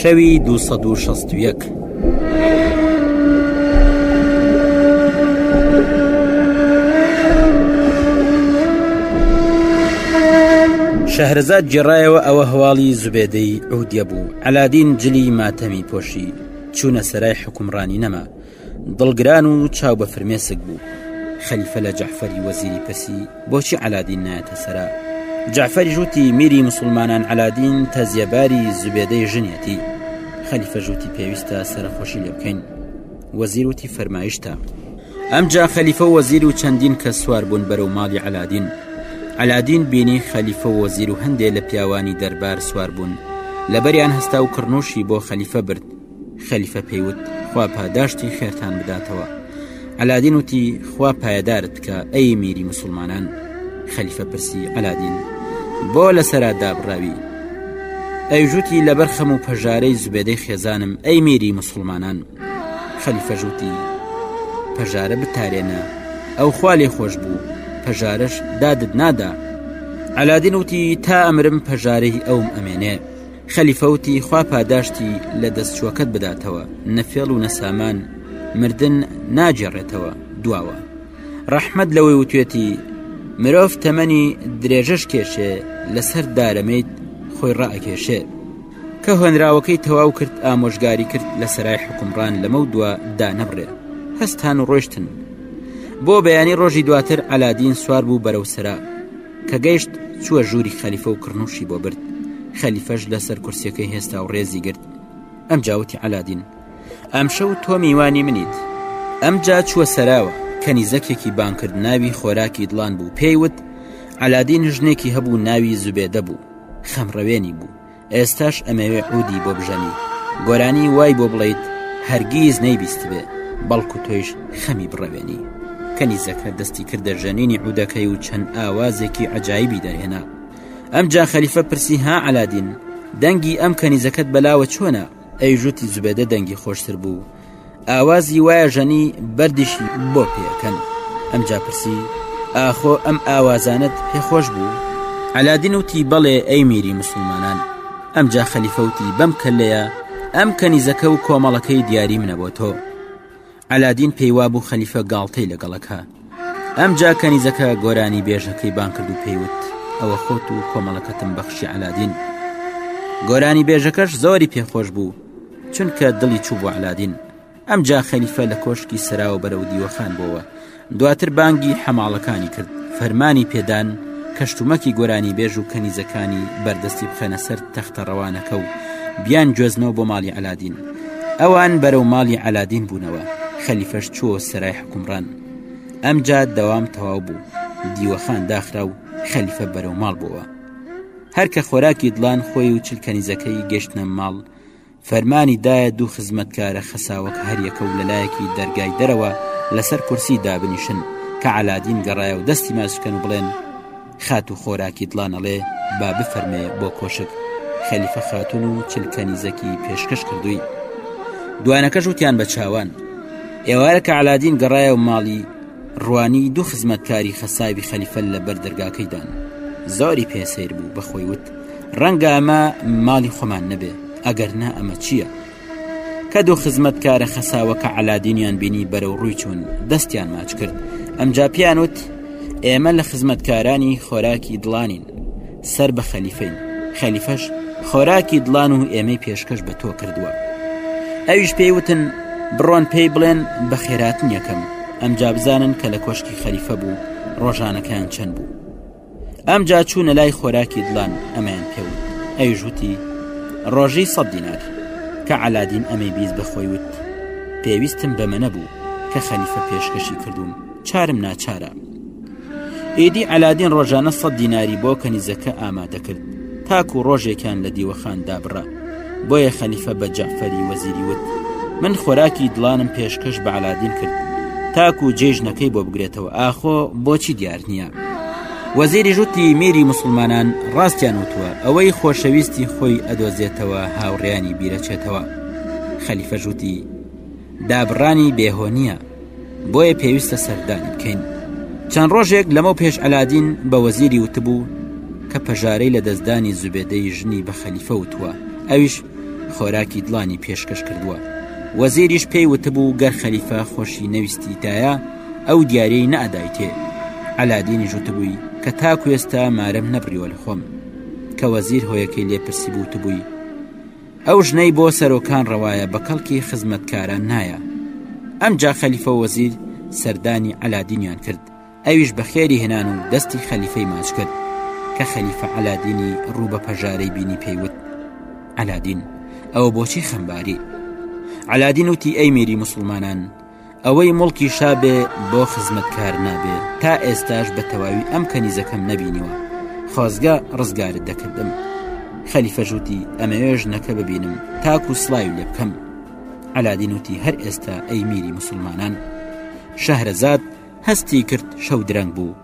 شەوی دو سەد و شەست و یەک. شەهرزاد جێڕایەوە ئەوە هەواڵی زبێدەی ئەودیە بوو ئەلادین جلی ماتەمی پۆشی چوونە سەرای حکومڕانی نەما دڵگران و چاو بە فرمێسک بوو خەلیفە لە جەحفەری وەزیری پرسی بۆچی عەلادین نایەتە سەرا جعفەری ژووتی میری مسلمانان عەلادین تەزیەباری زوبێدەی ژنیەتی خەلیفە ژووتی پێویستە سەرخۆشی لێ بکەین وەزیروتی فەرمایشتە ئەمجا خەلیفە وەزیر و چەندین کە سوار بوون بەرەو ماڵی عەلادین عەلادین بینی خەلیفە وەزیر و هەندێ لە پیاوانی دەربار سوار بوون لەبەریان هەستا و کڕنوشی بۆ خەلیفە برد خەلیفە پێی وت خوا پاداشتی خێرتان بداتەوە ئەلادین وتی خوا پایەدارت کە ئەی میری مسلمانان خەلیفە پرسی ئەلادین بۆ لەسرا دابڕاوی ئەیژوتی لەبەر خەم و پەژارەی زوبێدەی خێزانم ئەی میری مسلمانان خەلیفەژوتی پەژارە بتارێنە ئەو خوا لێ خۆش بوو پەژارش دادت نادا ئەلادین وتی تا ئەمرم پەژارەی ئەوم ئەمێنێ خەلیفەوتی خوا پاداشتی لە دەستچووەکەت بداتەوە نەفێڵ و نەسامان مردن ناجێڕێتەوە دواوە ڕەحمد لەوەی وتێتی مرۆڤ تەمەنی درێژەش کێشێ لەسەر دارەمەیت خۆی ڕائکێشێ کە هۆنراوەکەی تەواو کرد ئامۆژگاری کرد لە سەرای حکومڕان لەمە دوا دانەبڕێ هەستان و ڕۆشتن بۆ بەیانی ڕۆژی دواتر ئەلادین سوار بوو بەرەو سەرا کە گەیشت چووە ژووری خەلیفە و کڕنووشی بۆ برد خەلیفەش لەسەر کورسیەکەی هێستا و ڕێزی گرت ئەم جاوتی عەلادین ئەم شەو تۆ میوانی منیت ئەم جا چووە سەراوە کەنیزەکێکی بانکرد ناوی خۆراکی دڵان بوو پێیوت عەلادین ژنێکی هەبوو ناوی زوبێدە بوو خەمڕەوێنی بوو ئێستاش ئەمەوێ عودی بۆ بژەنی گۆرانی وای بۆ بڵیت هەرگیز نەیبیستبێ بەڵکو تۆیش خەمی بڕەوێنی کەنیزەکە دەستی کردە ژەنینی عودەکەی و چەند ئاوازێکی عجایبی دەرهێنا ئەم جا خەلیفە پرسی ها علادین دەنگی ئەم کەنیزەکەت بەلاوە چۆنە ئەیژوتی زوبێدە دەنگی خۆشتر بوو ئاوازی وایە ژەنی بەردیشی بۆ پێکەن ئەم جاپرسی ئاخۆ ئەم ئاوازانت پێ خۆش بوو ئەلادین وتی بەڵێ ئەی میری مسلمانان ئەمجا خەلیفەوتی بەم کە لەیە ئەم کەنیزەکە و کۆمەڵەکەی دیاری منە بۆ تۆ ئەلادین پێیوا بوو خەلیفە گاڵتەی لەگەڵەکە ئەمجا کەنیزەکە گۆرانی بێژەکەی بان کرد و پێیوت ئەوە خۆت و کۆمەڵەکەتم بەخشی علادین گۆرانی بێژەکەش زۆری پێخۆش بوو چونکە دڵی چوو بۆ علادین ئەم جا خەلیفە لە کۆشکی سراوە بەرەو دیوەخان بۆوە دواتر بانگی حەماڵەکانی کرد فەرمانی پێدان کەشتومەکی گۆرانی بێژ و کەنیزەکانی بەردەستی بخەنە سەر تەختە ڕەوانەکە و بیان گوێزنەوە بۆ ماڵی علادین ئەوان بەرەو ماڵی علادین بوونەوە خەلیفەش چوە سرای حوکمڕان ئەمجا دەوام تەواو بوو دیوەخان داخرا و خەلیفە بەرەو ماڵ بووە هەرکە خۆراکی دڵان خۆی و چلکەنیزەکەی گەشتە ماڵ فەرمانی دایە دوو خزمەتکارە خەساوەک هەریەکە و لەلایەکی دەرگای دەرەوە لەسەر کورسی دابنیشن کە علادین گەڕایە و دەستی ماسوکەن و بڵێن خاتوو خۆراکی دڵان ئەڵێ با بفەرمێ بۆ کۆشک خەلیفە خاتون و چلکەنیزەکی پێشکەش کردووی دوانەکەش وتیان بە چاوان ئێوارە کە علادین گەڕایە و ماڵی ڕوانی دوو خزمەتکاری خەساوی خەلیفە لە بەر دەرگاکەیدان زۆری پێسەیر بوو بەخۆی وت ڕەنگە ئەمە ماڵی خۆمان نەبێ ئەگەر نا ئەمە چییە؟ کە دوو خزمەتکارە خەساوەکە عەلادینیان بینی بەرەو ڕووی چوون دەستیان ماچ کرد ئەمجا پیان وت ئێمە لە خزمەتکارانی خۆراکی دڵانین سەر بە خەلیفەین خەلیفەش خۆراکی دڵان و ئێمەی پێشکەش بە تۆ کردووە ئەویش پێی وتن بڕۆن پێی بڵێن بە خێراتن یەکەم ئەمجا بزانن کە لە کۆشکی خەلیفە بوو ڕۆژانەکەیان چەند بوو ئەمجا چوونە لای خۆراکی دڵان ئەمەیان پێوت ئەویش وتی ڕۆژی سەد دینار کە علادین ئەمەی بیست بەخۆی وت پێویستم بەمە نەبوو کە خەلیفە پێشکەشی کردوم چارم ناچارە ئیدی علادین ڕۆژانە سەد دیناری بۆ کەنیزەکە ئامادەکرد تاکو ڕۆژێکیان لە دیوەخان دابڕە بۆیە خەلیفە بە جەعفەری وەزیری وت من خۆراکی دڵانم پێشکەش بە علادین کرد تاکو جێژنەکەی بۆ بگرێتەوە ئاخۆ بۆچی دیار نییە وەزیری ژوتی میری مسلمانان ڕاستیان وتووە ئەوەی خۆشەویستی خۆی ئەدۆزێتەوە هاوڕیانی بیرەچێتەوە خەلیفە ژوتی دابڕانی بێهۆ نییە بۆیە پێویستە سەردانی بکەین چەند ڕۆژێک لەمە پێش ئەلادین بە وەزیری وتبوو کە پەژارەی لە دەستدانی زوبێدەی ژنی بە خەلیفە وتووە ئەویش خۆراکی دڵانی پێشکەش کردووە وەزیریش پێی وتبوو گەر خەلیفە خۆشی نەویستی دایە ئەو دیارەی نەدایتێ ئەلادینی ژوتبووی کە تا کوێستا مارم نەبریوە لە خۆم کە وەزیر هۆیەکەی لێپرسی بووتبووی ئەو ژنەی بۆ سەرۆکان ڕەوایە بە کەڵکی خزمەتکاران نایە ئەمجا خەلیفە وەزیر سەردانی عەلادینیان کرد ئەویش بە خێری هێنان و دەستی خەلیفەی ماچ کرد کە خەلیفە عەلادینی ڕوو بە پەژارەی بینی پێیوت عەلادین ئەوە بۆچی خەمباری عەلادین وتی ئەی میری مسلمانان ئەوەی مڵکی شابێ بۆ خزمەتکار نابێ تا ئێستاش بە تەواوی ئەم کەنیزەکەم نەبینیوە خۆزگە ڕزگارت دەکردم خەلیفەژوتی ئەمەوێژ نەکە ببینم تاکو سڵاوی لێ بکەم ئەلادین وتی هەر ئێستا ئەی میری مسلمانان شەهرەزاد هەستی کرد شەو درەنگ بوو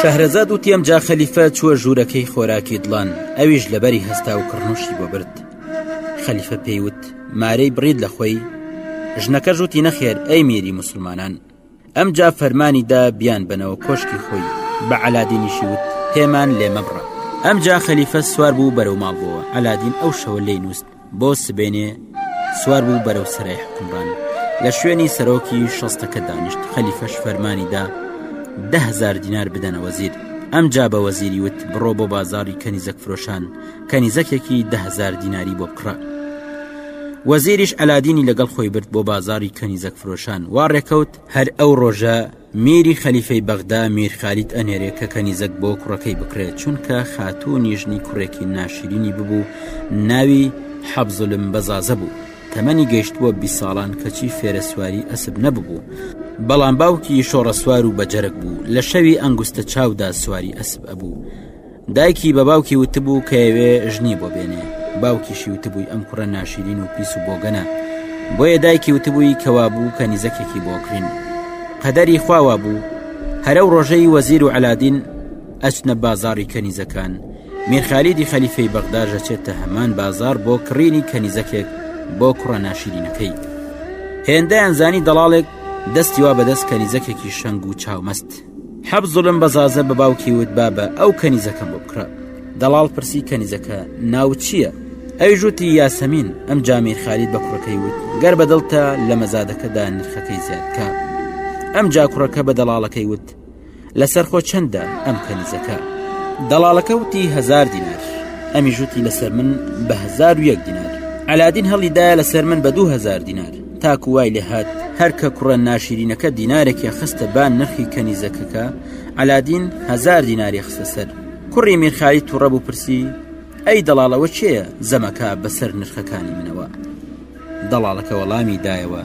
شەهرەزاد وتیەم جا خەلیفە چووە ژوورەکەی خۆراکی دڵان ئەویش لەبەری هەستا و کڕنوشی بۆ برد خەلیفە پێیوت مارەی بڕید لە خۆی ژنەکە ژووتی نەخێر ئەی میری مسلمانان ئەم جا فەرمانی دا بیان بنەوە کۆشکی خۆی بە علادینیشی وت پێمان لێمە بڕە ئەم جا خەلیفە سوار بوو بەرەو ماڵبووە علادین ئەو شەوە لی نووست بۆ سبێنێ سوار بوو بەرەو سەرای حکومڕان لە شوێنی سەرۆکی شەستەکە دانیشت خەلیفەش فەرمانیدا دههزار دینار بدەنە وەزیر ئەم جا بە وەزیری وت بڕۆ بۆ بازاری کەنیزەک فرۆشان کەنیزەکێکی دههزار دیناری بۆ بکڕە وەزیریش ئەلادینی لەگەڵ خۆی برد بۆ بازاری کەنیزەک فرۆشان وا ڕێکەوت هەر ئەو ڕۆژە میری خەلیفەی بەغدا میر خالید ئەنێرێ کە کەنیزەک بۆ کوڕەکەی بکڕێت چونکە خاتوو نیژنی کوڕێکی ناشرینی ببوو ناوی حەبزلم بەزازە بوو تەمەنی گەشت بووە بی ساڵان کەچی فێرەسواری ئەسب نەببوو بەڵام باوکی شۆڕەسوار و بەجەرگ بوو لە شەوی ئەنگوستە چاودا سواری ئەسب ئەبوو دایکی بە باوکی وتبوو کە ئەوێ ژنی بۆ بێنێ باوکیشی وتبووی ئەم کوڕە ناشیرین و پیس و بۆگەنە بۆیە دایکی وتبووی کەوا بوو کە نیزەکێکی بۆ کرین قەدەری خواوا بوو هەرە و ڕۆژەی وەزیر و علادین ئەچنە بازاری کەنیزەکان میرخالیدی خەلیفەی بەغدا ژەچێتە هەمان بازار بۆ کڕینی کەنیزەکێک بۆ کوڕە ناشیرینەکەی هێندەیان زانی دەڵاڵێک دەستی وا بەدەست کەنیزەکێکی شەنگ و چاومەست حەب زوڵم بەزازە بە باوکی وت بابە ئەو کەنیزەکەم بۆ بکڕە دەڵاڵ پرسی کەنیزەکە ناو چییە؟ ئەوی ژووتی یاسەمین ئەم جامیر خالید بە کوڕەکەی وت گەر بەدڵتە لە مەزادەکەدا نرخەکەی زیادکە ئەم جا کوڕەکە بە دەڵاڵەکەی وت لەسەر خۆ چەندە ئەم کەنیزەکە دەڵالەکە وتی هزار دینار ئەمی ژووتی لەسەر من بە هزار و یەک دینار ئەلادین هەڵیدایە لەسەر من بە دوهزار دینار تاکو وای لێ هات هەر کە کوڕە ناشیرینەکە دینارێکی خستە بان نرخی کەنیزەکەکە عەلادین هەزار دیناری خستە سەر کوڕی میرخالی توڕە بوو پرسی ئەی دەڵاڵەوە چێە زەمەکە بەسەر نرخەکانی منەوە دەڵاڵەکە وەڵامی دایەوە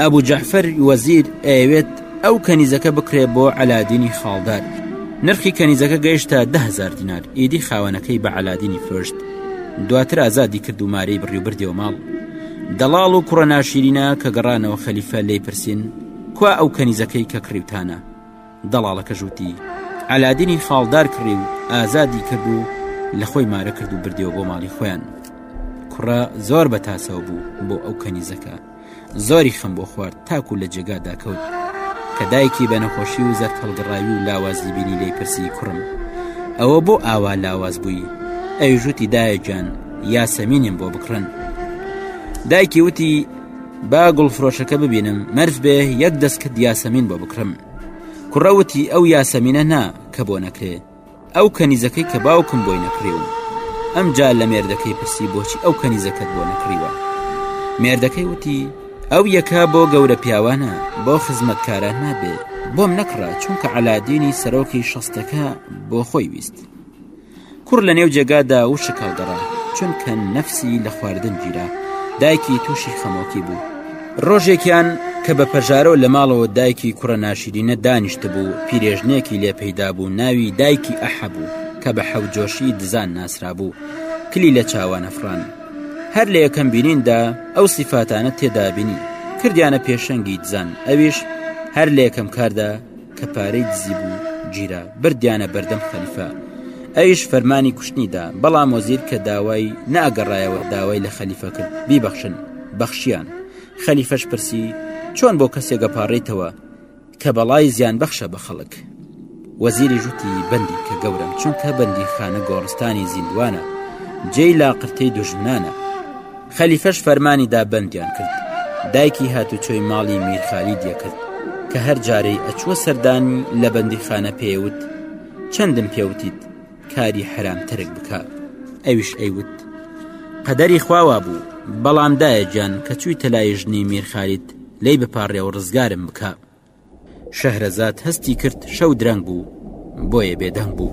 ئەبوو جەعفەر وەزیر ئەوێت ئەو کەنیزەکە بکرێ بۆ عەلادینی خاڵدار نرخی کەنیزەکە گەیشتە دههزار دینار ئیدی خاوەنەکەی بە عەلادینی فرۆشت دواتر ئازادی کرد و مارەی بڕی و بردێەوە ماڵ دەڵاڵ و کوڕە ناشیرینە کە گەڕانەوە خەلیفە لی پرسین کوا ئەو کەنیزەکەی کە کڕیوتانە دەڵاڵەکە ژووتی ئەلادینی خاڵدار کڕی و ئازادی کرد و لە خۆی مارە کرد و بردەوە بۆ ماڵی خۆیان کوڕە زۆر بە تاسەوە بوو بۆ ئەو کەنیزەکە زۆری خەم بۆ خوارد تاکو لە جێگا داکەوت کە دایکی بە نەخۆشی و زەر هەڵگەڕاوی و لاوازی بینی لی پرسی کوڕم ئەوە بۆ ئاوا لاواز بووی ئەوژوتی دایەجان یاسەمینیم بۆ بکڕن دایکی وتی با گوڵفرۆشەکە ببینم مەرز بێ یەک دەست کە دیاسەمین بۆ بکڕم کوڕەوتی ئەو یاسەمینە نا کە بۆ نەکرێ ئەو کەنیزەکەی کە باوکم بۆی نەکڕیون ئەم جا لە مێردەکەی پرسی بۆچی ئەو کەنیزەکەت بۆ نەکڕیوە مێردەکەی وتی ئەو یەکە بۆ گەورە پیاوانە بۆ خزمەتکاران نابێت بۆم نەکڕە چونکە علادینی سەرۆکی شەستەکە بۆ خۆی ویست کوڕ لە نێو جێگادا وشک هەڵدەڕا چونکە نەفسی لە خواردن گیرا دایکی تووشی خەمۆکی بوو ڕۆژێکیان کە بە پەژارەوە لە ماڵەوە دایکی کوڕە ناشرینە دانیشت بوو پیرێژنێکی لێ پەیدا بوو ناوی دایکی ئەحەبوو کە بە حەوجۆشی دزان ناسرا بوو کلی لە چاوانە فڕان هەر لە یەکەم بینیندا ئەو سیفاتانە تێدابینی کردیانە پێشەنگی دزان ئەویش هەر لە یەکەم کاردا کە پارەی دزیبوو گیرا بردیانە بەردەم خەلیفە ئەویش فەرمانی کوشتنی دا بەڵام وەزیر کە داوای ناگەڕایەوە داوای لە خەلیفە کرد بیبەخشن بەخشیان خەلیفەش پرسی چۆن بۆ کەسێک گەپاڕیتەوە کە بەڵای زیان بەخشە بە خەڵک وەزیری ژوتی بەندی کە گەورم چونکە بەندی خانە گۆڕستانی زیندوانە جێی لاقرتەی دوژمنانە خەلیفەش فەرمانی دا بەندیان کرد دایکی هاتوچۆی ماڵی میرخالی دیەکرد کە هەر جارەی ئەچووە سەردانی لە بەندیخانە پێوت چەندم پێوتیت کاری حرام تەرک بکە ئەویش ئەیوت قەدەری خواوا بوو بەڵام دایە گیان کە چووی تەلای ژنی میرخالیت لی بپارڕێ و ڕزگارم بکە شەهرەزاد هەستی کرد شەو درەنگ بوو بۆیە بێدەنگ بوو.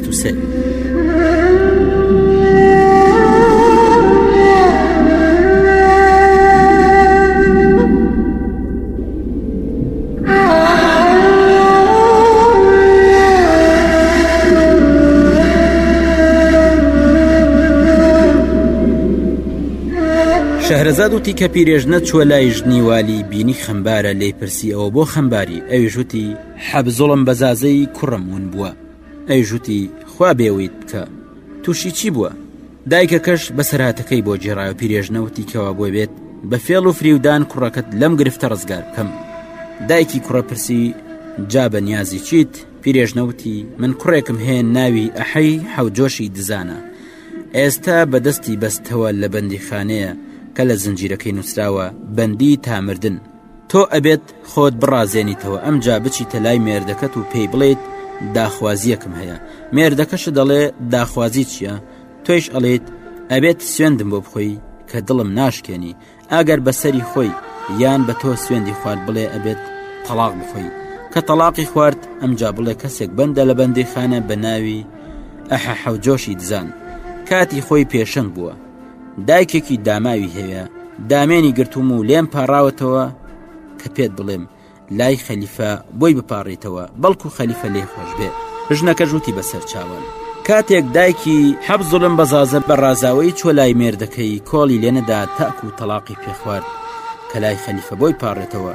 شەهرەزاد وتی کە پیرێژنە چوە لای ژنی والی بینی خەمبارە لی پرسی ئەوە بۆ خەمباری ئەوی ژوتی حەبزۆڵم بەزازەی کوڕم ون بووە ئەیژووتی، خوا بێوویت بکا، تووشی چی بووە؟ دایکەکەش بە سەرهاتەکەی بۆ گێڕایەوە پیرێژنە وتی کەوا بۆی بێت بە فێڵ و فریودان کوڕەکەت لەم گرفتە ڕزگار بکەم. دایکی کوڕە پرسی جا بە نیازی چیت پیرێژنە وتی من کوڕێکم هەیە ناوی ئەحەی حەوجۆشی دزانە. ئێستا بەدەستی بەستەوە لە بەندیخانەیە کە لە زنجیرەکەی نووسراوە بەندی تامردن. تۆ ئەبێت خۆت بڕازێنیتەوە ئەمجا بچیتە لای مێردەکەت و پێی بڵێیت داخوازیەکم هەیە مێردەکەشت دەڵێ داخوازی چییە تۆیش ئەڵێیت ئەبێت سوێندم بۆ بخۆی کە دڵم ناشکێنی ئەگەر بەسەری خۆی یان بە تۆ سوێندی خوارد بڵێ ئەبێت تەلاق بخۆی کە تەلاقی خوارد ئەمجا بڵێ کەسێک بەندە لە بەندی خانە بە ناوی ئەحە حەوجۆشی دزان کاتی خۆی پێشەنگ بووە دایکێکی داماوی هەیە دامێنی گرتوم و لێم پاڕاوەتەوە کە پێت بڵێم لای خەلیفە بۆی بپارڕیتەوە بەڵکو خەلیفە لێ خۆش بێت ژنەکە ژووتی بەسەر چاوان کاتێک دایکی حەب زڵم بەزازە بە ڕازاوەی چۆ لای مێردەکەی کۆڵی لێنەدا تاک و تەلاقی پێخوارد کە لای خەلیفە بۆی پاڕێتەوە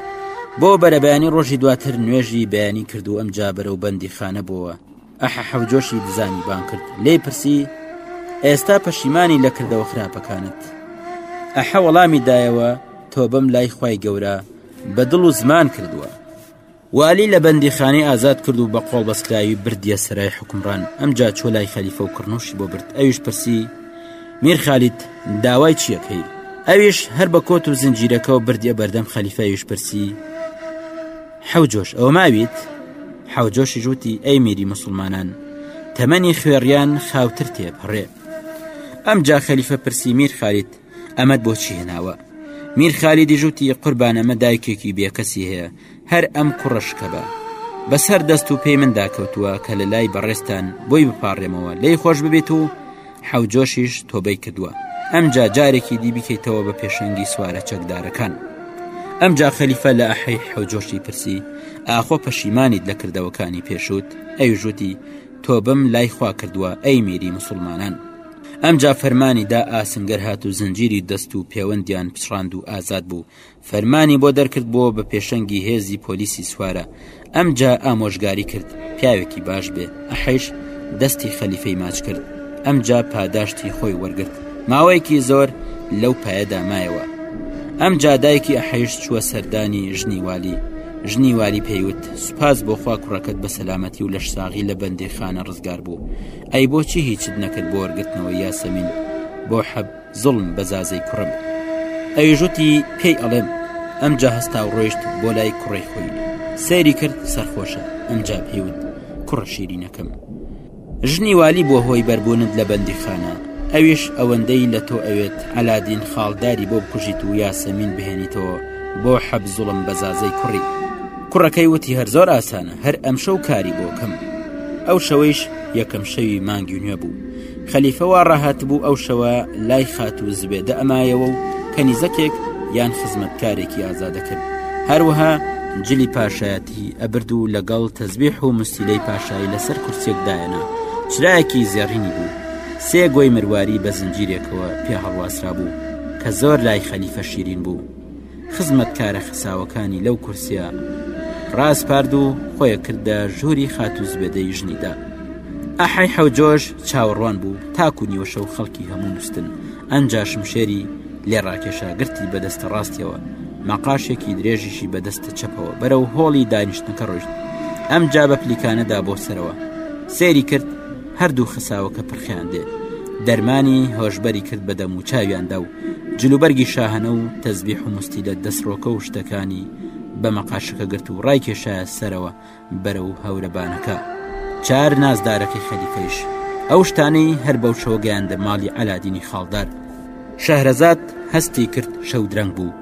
بۆ بەرەبیانی ڕۆژی دواتر نوێژی بەیانی کردو ئەم جابەرە و بەندی خانە بووە ئەحەحەو جۆشی دزانی بان کرد لێ پرسی ئێستا پەشیمانی لە کردەوە خراپەکانت ئەحە وەڵامی دایەوە تۆ بەم لای خی گەورە بە دڵ و زمان کردووە والی لە بەندیخانەی ئازاد کرد و بە قۆڵ بەسکراوی بردیە سەرای حکمڕان ئەمجا چۆ لای خەلیفە و کڕنوشی بۆ برد ئەویش پرسی میر خالیت داوای چیەکەی ئەویش هەر بە کۆت و زنجیرەکەەوە بردیە بەردەم خەلیفەویش پرسی حەوجۆش ئەوە ماویت حەوجۆشی ژووتی ئەی میری مسلمانان تەمەنی خوێڕیان خاوتر تێپەڕێ ئەم جا خەلیفە پرسی میر خالید ئەمەد بۆچی هێناوە میر خالیدی ژووتی قوربانەمە دایکێکی بێکەسی هەیە هەر ئەم کوڕەشکە بە بەسەر دەست و پێی مندا کەوتووە کە لە لای بەڕێستان بۆی بپارڕێمەوە لی خۆش ببێت و حەوجۆشیش تۆبەی کردووە ئەمجا جارێکی دی بکەیتەوە بە پێشەنگی سوارە چەکدارەکان ئەمجا خەلیفە لە ئەحەی حەوجۆشی پرسی ئاخۆ پەشیمانیت لە کردەوەکانی پێشوت ئەیژوتی تۆبم لای خوا کردووە ئەی میری مسلمانان ئەمجا فەرمانی دا ئاسنگەر هات و زنجیری دەست و پێوەندیان پچڕاند و ئازاد بوو فەرمانی بۆ دەرکرد بۆ بە پێشەنگی هێزی پۆلیسی سوارە ئەم جا ئامۆژگاری کرد پیاوێکی باش بێ ئەحیش دەستی خەلیفەی ماچ کرد ئەم جا پاداشتی خۆی وەرگرت ماوەیەکی زۆر لەو پایەدا مایەوە ئەم جا دایکی ئەحیش چووە سەردانی ژنی والی ژنی والی پێیوت سوپاس بۆ خوا کوڕەکەت بە سەلامەتی و لەش ساغی لە بەندی خانە ڕزگار بوو ئەی بۆچی هیچت نەکرد بۆ وەرگرتنەوە یاسەمین بۆ حەب زوڵم بە زازەی کوڕم ئەیژوتی پێی ئەڵێم ئەمجا هەستا و ڕۆیشت بۆ لای کوڕی خۆی سەیری کرد سەرخۆشە ئەمجا پێیوت کوڕە شیرینەکەم ژنی والی بۆ هۆی بەربوونت لە بەندی خانە ئەویش ئەوەندەی لە تۆ ئەوێت عەلادین خاڵداری بۆ بکوژیت و یاسەمین بهێنیتەوە بۆ حەب زوڵم بە زازەی کوڕی کوڕەکەی وتی هەر زۆر ئاسانە هەر ئەم شەو کاری بۆکەم ئەو شەوەیش یەکەم شەوی مانگی نوێ بوو خەلیفە وا ڕاهات بوو ئەو شەوە لای خات و زبێدە ئەمایەوە و کەنیزەکێک یان خزمەتکارێکی ئازادەکرد هەروەها جلی پاشایەتی ئەبرد و لەگەڵ تەزبیح و مستیلەی پاشایی لەسەر کورسێکدایەنا چرایەکی زێڕینی بوو سێ گۆی مرواری بە زنجیرێکەوە پێ هەڵواسرا بوو کە زۆر لای خەلیفە شیرین بوو خزمەتکارە خەساوەکانی لەو کورسیە ڕاسپارد و خۆیە کردە ژووری خاتو زبێدەی ژنیدا ئەحی حەوجۆش چاوەڕوان بوو تاکو نیوەشە و خەڵکی هەموو نووسن ئەنجا شمشێری لێ ڕاکێشا گرتی بەدەستە ڕاستیەوە مەقاشێکی درێژیشی بەدەستە چەپەوە بەرەو هۆڵی دانیشتنەکە ڕۆشت ئەم جا بە پلیکانەدا بۆ سەرەوە سێری کرد هەردوو خەساوەکە پرخیان دێ دەرمانی هۆشبەری کرد بە دەم و چاویاندا و جلوبەرگی شاهەنە و تەزبیح و مستی لە دەستڕۆکە و شتەکانی بە مەقاشەکە گرت و ڕای کێشایە سەرەوە بەرە و هەورەبانەکە چار نازدارەکەی خەلیفەیش ئەو شتانەی هەر بەو شەوە گەیاندە ماڵی ئەلادینی خاڵدار شەهرەزاد هەستی کرد شەو درەنگ بوو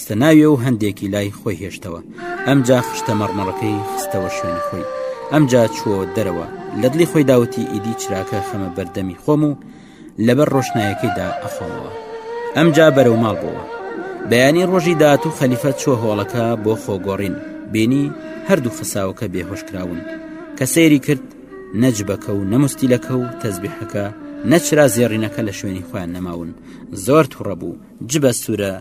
خستە ناوێ و هەندێکی لای خۆی هێشتەوە ئەمجا خشتە مەڕمەڕەکەی خستەوە شوێنی خۆی ئەمجا چووە دەرەوە لە دڵی خۆی داوتی ئیدی چراکە خەمە بەردەمی خۆم و لەبەر ڕۆشنایەکەیدا ئەخۆمەوە ئەمجا بەرەو ماڵ بووە بەیانی ڕۆژی داات و خەلیفە چوە هۆڵەکە بۆ خۆگۆڕین بینی هەردوو خەساوەکە بێهۆشکراون کە سەیری کرد نەجبەکە و نەمستیلەکە و تەزبیحەکە نەچرا زێڕینەکە لە شوێنی خۆیان نەماون زۆر توڕە بوو جبە سوورە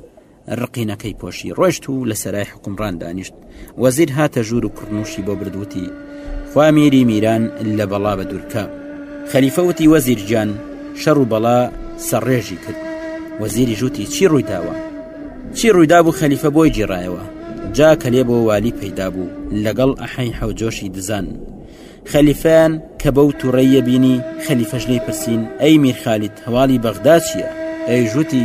ڕقینەکەی پۆشی ڕۆشت و لە سەرای حکومڕان دانیشت وەزیر هاتە ژوور و کڕنوشی بۆ بردووتی خوا میری میران لە بەڵا بە دوورکە خەلیفەوتی وەزیرجان شەڕ و بەڵا سەڕێژی کرد وەزیری ژووتی چی ڕوویداوە چی ڕوویدا بوو خەلیفە بۆی جیڕایەوە جا کە لێ بۆ والی پەیدا بوو لەگەڵ ئەحەی حەوجۆشی دزان خەلیفەیان کە بەو تووڕەییە بینی خەلیفەش لێی پرسین ئەی میرخالیت هەواڵی بەغدا چییە ئەی ژووتی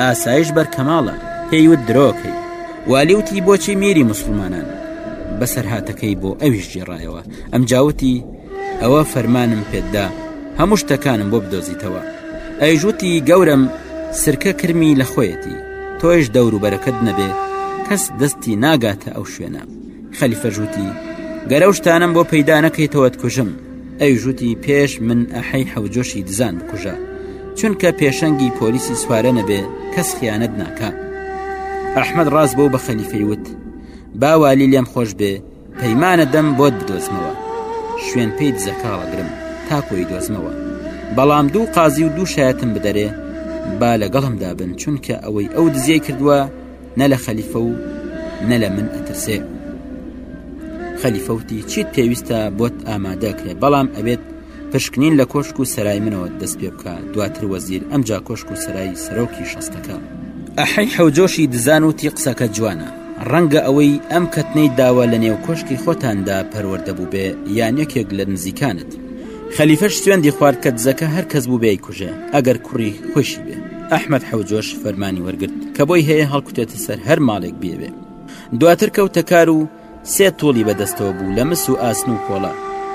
ئاسایش بەرکەماڵە پێیوت درۆکەی والیوتی بۆچی میری مسلمانان بەسەرهاتەکەی بۆ ئەویش گێڕایەوە ئەم جاوتی ئەوە فەرمانم پێتدا هەموو شتەکانم بۆ بدۆزیتەوە ئەی ژووتی گەورم سرکە کرمی لە خۆیەتی تۆیش دەوروبەرەکەت نەبێ کەس دەستی ناگاتە ئەو شوێنە خەلیفە ژووتی گەرە و شتانم بۆ پەیدا نەکەیتەوە کوژم ئەوی ژووتی پێش من ئەحەی حەوجۆشی دزان بکوژە چونکە پێشەنگی پۆلیسی سوارە نەبێ کەس خیانەت ناکە ئەحمد ڕاز بۆ بە خەلیفەی وت باوالی لێم خۆش بێ پەیمانە دەم بۆت بدۆزمەوە شوێن پێی دزەکاڵەگرم تاکۆی دۆزمەوە بەڵام دوو قازی و دوو شایەتم بدەرێ با لەگەڵم دابن چونکە ئەوەی ئەو دزیای کردووە نە لە خەلیفە و نە لە من ئەترسێ خەلیفەوتی چیت پێویستە بۆت ئامادەکرێ بەڵام ئەبێت پشکنین لە کۆشک و سەرای منەوە دەست پێ بکە دواتر وەزیر ئەمجا کۆشک و سەرای سەرۆکی شەستەکە ئەحەی حەوجۆشی دزان وتی قسەکە جوانە ڕەنگە ئەوەی ئەم کەتنەی داوە لە نێو کۆشکی خۆتاندا پەروەەردە بوو بێ یان یەکێک لە نزیکانت خەلیفەش سوێندی خوارد کە دزەکە هەر کەس بوو بێی کوژێ ئەگەر کوڕی خۆشی بێ ئەحمەد حەوجۆش فەرمانی وەرگرت کە بۆی هەیە هەڵکوتێتە سەر هەر ماڵێک بێوێ دواتر کەوتە کار و سێ تۆڵی بەدەستەوە بوو لە مس و ئاسن و پۆڵە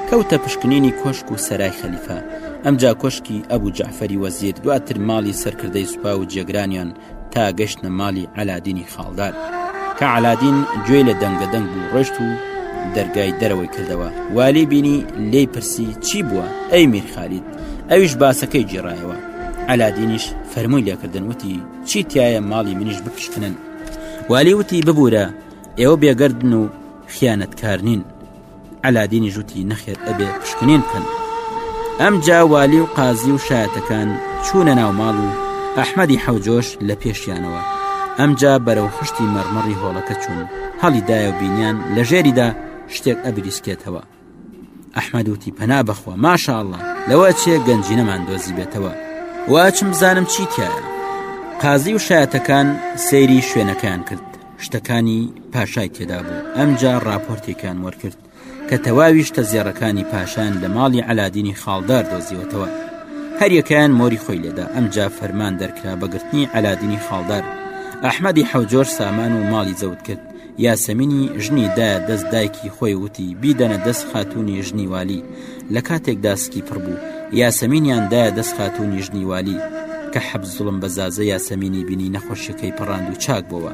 کەوتە پشکنینی کۆشک و سەرای خەلیفە ئەمجا کۆشکی ئەبوو جعفەری وەزیر دواتر ماڵی سەرکردەی سوپا و جێگرانیان تا گەشتە ماڵی عەلادینی خاڵدار کە عەلادین گوێی لە دەنگە دەنگ بوو ڕۆشت و دەرگای دەرەوەی کردەوە والی بینی لێی پرسی چی بووە ئەی میرخالید ئەویش باسەکەی گیڕایەوە ئەلادینیش فەرمووی لێکردن وتی چی تایە ماڵی منیش بپشکنن والی وتی ببوورە ئێوە بێگەردن و خیانەتکار نین ئەلادینی ژووتی نەخێر ئەبێ پشکنین بکەن ئەم جاوالی و قازی و شایەتەکان چوونە ناو ماڵ و ئەحمەدی حەوجۆش لە پێشیانەوە ئەمجا بەرەو خشتی مەڕمەڕی هۆڵەکە چوون هەڵیدایە و بینیان لە ژێریدا شتێک ئەبریسکێتەوە ئەحمد وتی پەنا بەخوا ماشاءله لەوە چێ گەنجینەمان دۆزی بێتەوە واچم بزانم چی تایە قازی و شایەتەکان سەیری شوێنەکان کرد شتەکانی پاشای تێدا بوو ئەمجا راپۆرتێکان وەرکرد کە تەواویشتە زێڕەکانی پاشان لە ماڵی علادینی خاڵدار دۆزیوەتەوە هەریەکەیان مۆری خۆی لێدا ئەمجا فەرمان دەرکرا بەگرتنی علادینی خاڵدار ئەحمەدی حەوجۆر سامان و ماڵی زەوت کرد یاسەمینی ژنی دایە دەست دایکی خۆی وتی بیدەنە دەست خاتونی ژنی والی لە کاتێک داسکی پڕ بوو یاسەمینیان دایە دەست خاتونی ژنی والی کە حەب زڵم بە زازە یاسەمینی بینی نەخۆشیەکەی پەڕاند و چاک بووە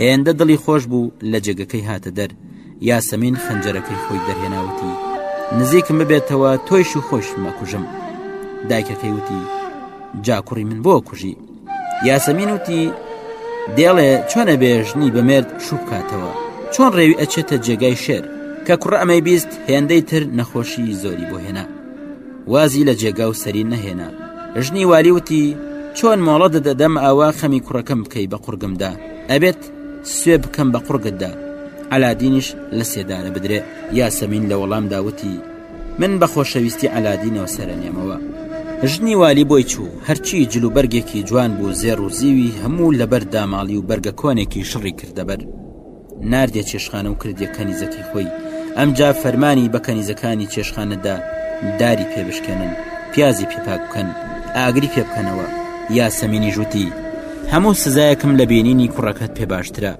هێندە دڵی خۆش بوو لە جێگەکەی هاتە دەر یاسەمین خەنجەرەکەی خۆی دەرهێناوتی نزیکم ببێتەوە تۆیش و خۆش مەکوژم دایکەکەی وتی جاکوڕی من بۆ کوژی یاسەمین وتی دێڵێ چۆن ئەبێژنی بە مێرد شوو بکاتەوە چۆن ڕێوی ئەچێتە جێگای شێر کە کوڕە ئەمەی بیست هێندەی تر نەخۆشی زۆری بۆ هێنا وازی لە جێگا و سەری نەهێنا ژنی والی وتی چۆن مۆڵە دەدەدەم ئاوا خەمی کوڕەکەم بکەی بە قورگمدا ئەبێت سوێ بکەم بە قورگتدا ئەلادینیش لە سێدارە بدرێ یاسەمین لە وەڵام داوتی من بە خۆشەویستی عەلادینەوە سەرەنێمەوە ژنی والی بۆی چوو هەرچی جل و بەرگێکی جوان بوو زێر و زیوی هەموو لەبەر داماڵی و بەرگە کۆنێکی شڕی کردەبەر ناردێ چێشخانە و کردێ کەنیزەکەی خۆی ئەمجا فەرمانی بە کەنیزەکانی چێشخانەدا داری پێبشکێنن پیازی پێپاک بکەن ئاگری پێ بکەنەوە یاسەمینی ژووتی هەموو سزایەکم لە بینینی کوڕەکەت پێ باشترە